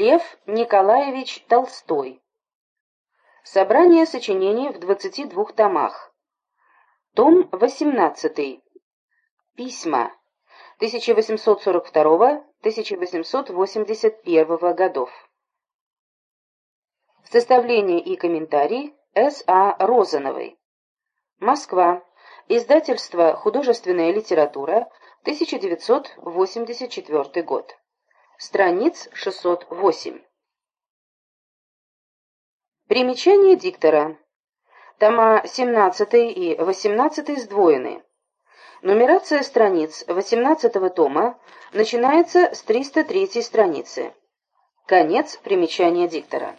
Лев Николаевич Толстой. Собрание сочинений в 22 томах. Том 18. Письма 1842-1881 годов. Составление и комментарий С.А. Розановой. Москва. Издательство «Художественная литература», 1984 год. Страниц 608. Примечание диктора. Тома 17 и 18 сдвоены. Нумерация страниц 18 тома начинается с 303 страницы. Конец примечания диктора.